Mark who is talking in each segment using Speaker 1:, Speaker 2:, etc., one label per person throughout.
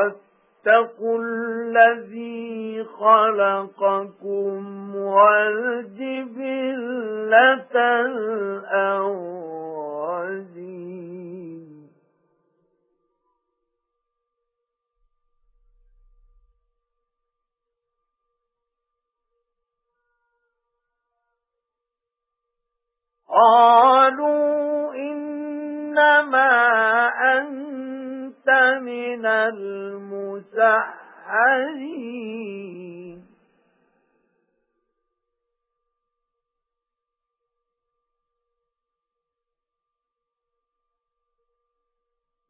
Speaker 1: واتقوا الذي خلقكم والجبلة الأولين قالوا المسحرين.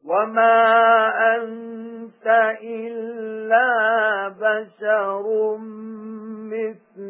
Speaker 1: وما أنت إلا بشر مثلنا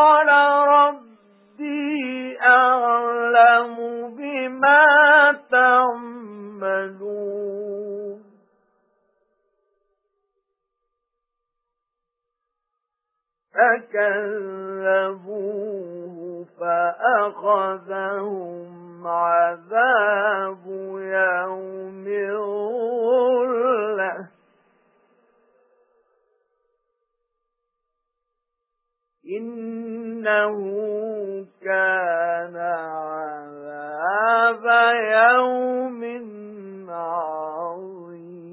Speaker 1: فكذبوه فأخذهم عذاب يوم الظلة. إنه كان عذاب يوم عظيم.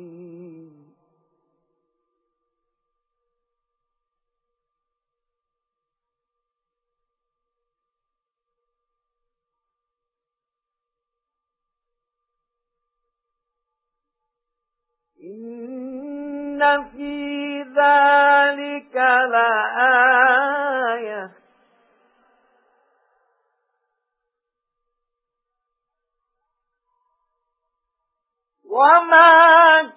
Speaker 1: إن في ذلك لآية وما